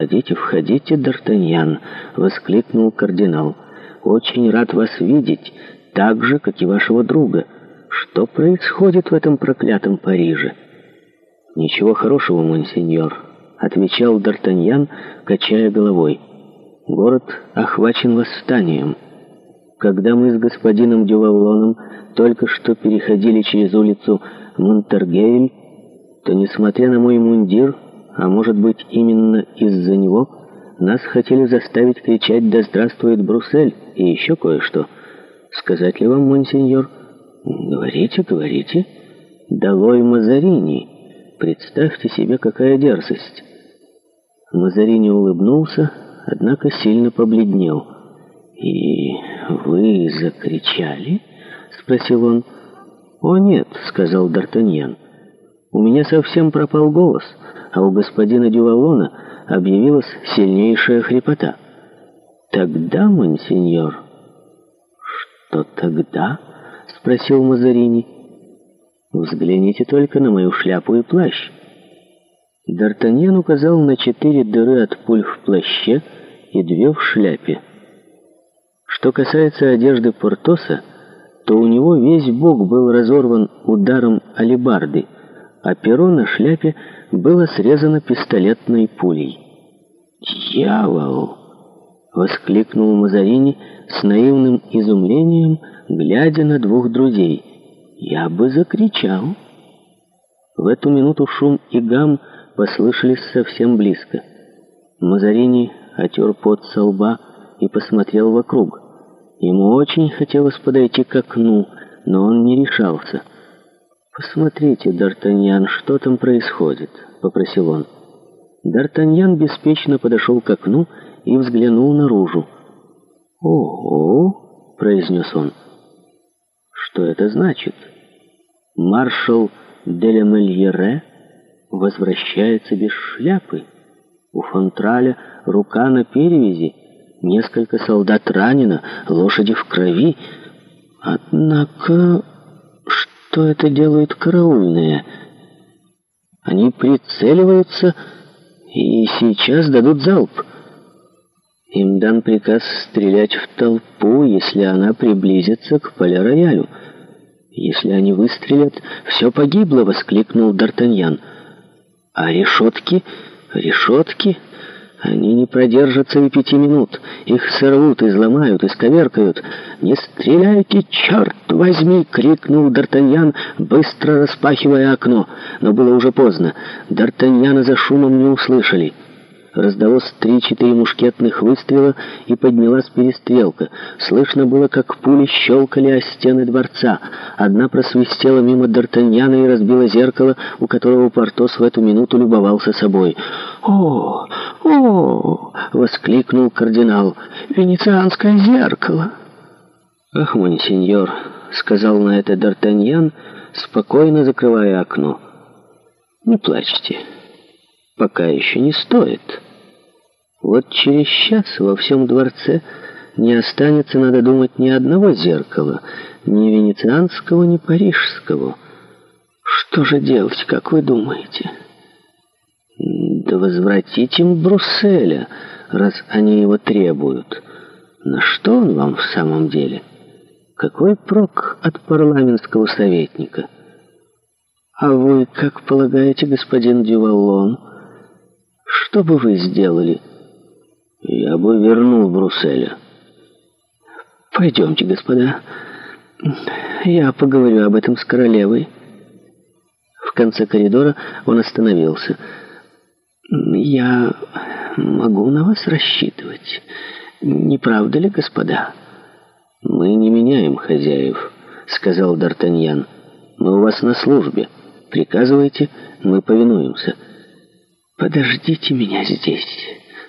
«Входите, входите, Д'Артаньян!» — воскликнул кардинал. «Очень рад вас видеть, так же, как и вашего друга. Что происходит в этом проклятом Париже?» «Ничего хорошего, монсеньор», — отвечал Д'Артаньян, качая головой. «Город охвачен восстанием. Когда мы с господином Дюваллоном только что переходили через улицу Монтергейль, то, несмотря на мой мундир, а может быть именно из-за него нас хотели заставить кричать «Да здравствует Бруссель!» и еще кое-что. Сказать ли вам, монсеньор? Говорите, говорите. «Долой Мазарини!» Представьте себе, какая дерзость! Мазарини улыбнулся, однако сильно побледнел. «И вы закричали?» — спросил он. «О нет», — сказал Д'Артаньян. «У меня совсем пропал голос» а у господина Дювалона объявилась сильнейшая хрипота. «Тогда, мансиньор...» «Что тогда?» — спросил Мазарини. «Взгляните только на мою шляпу и плащ». Д'Артаньян указал на четыре дыры от пуль в плаще и две в шляпе. Что касается одежды Портоса, то у него весь бок был разорван ударом алебарды — а перо на шляпе было срезано пистолетной пулей. «Дьявол!» — воскликнул Мазарини с наивным изумлением, глядя на двух друзей. «Я бы закричал!» В эту минуту шум и гам послышались совсем близко. Мазарини отер пот со лба и посмотрел вокруг. Ему очень хотелось подойти к окну, но он не решался — «Посмотрите, Д'Артаньян, что там происходит?» — попросил он. Д'Артаньян беспечно подошел к окну и взглянул наружу. «Ого!» — произнес он. «Что это значит?» «Маршал Делемельере возвращается без шляпы. У Фонтраля рука на перевязи, несколько солдат ранено, лошади в крови. Однако что это делают караульные. Они прицеливаются и сейчас дадут залп. Им дан приказ стрелять в толпу, если она приблизится к поля-роялю. «Если они выстрелят, все погибло!» — воскликнул Д'Артаньян. «А решетки? Решетки? Они не продержатся и пяти минут. Их сорвут, изломают, исковеркают. «Не стреляйте, черт возьми!» — крикнул Д'Артаньян, быстро распахивая окно. Но было уже поздно. Д'Артаньяна за шумом не услышали. Раздалось три-четыре мушкетных выстрела, и поднялась перестрелка. Слышно было, как пули щелкали о стены дворца. Одна просвистела мимо Д'Артаньяна и разбила зеркало, у которого Портос в эту минуту любовался собой. «О, о!» — воскликнул кардинал. «Венецианское зеркало!» «Ах, монсеньор!» — сказал на это Д'Артаньян, спокойно закрывая окно. «Не плачьте. Пока еще не стоит. Вот через час во всем дворце не останется, надо думать, ни одного зеркала, ни венецианского, ни парижского. Что же делать, как вы думаете?» надо возвратить им Брусселя, раз они его требуют. На что он вам в самом деле? Какой прок от парламентского советника? А вы, как полагаете, господин Дювалон, что бы вы сделали? Я бы вернул Брусселя. Пойдемте, господа. Я поговорю об этом с королевой. В конце коридора он остановился. Я могу на вас рассчитывать. Не правда ли, господа? Мы не меняем хозяев, сказал Д'Артаньян. Мы у вас на службе. Приказывайте, мы повинуемся. Подождите меня здесь,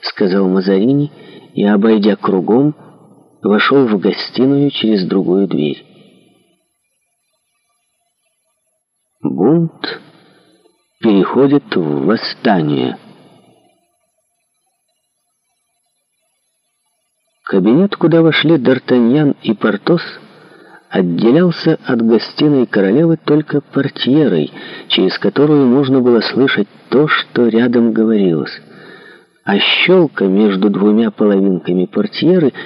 сказал Мазарини и, обойдя кругом, вошел в гостиную через другую дверь. Бунт переходит в восстание. Кабинет, куда вошли Д'Артаньян и Портос, отделялся от гостиной королевы только портьерой, через которую можно было слышать то, что рядом говорилось. А щелка между двумя половинками портьеры —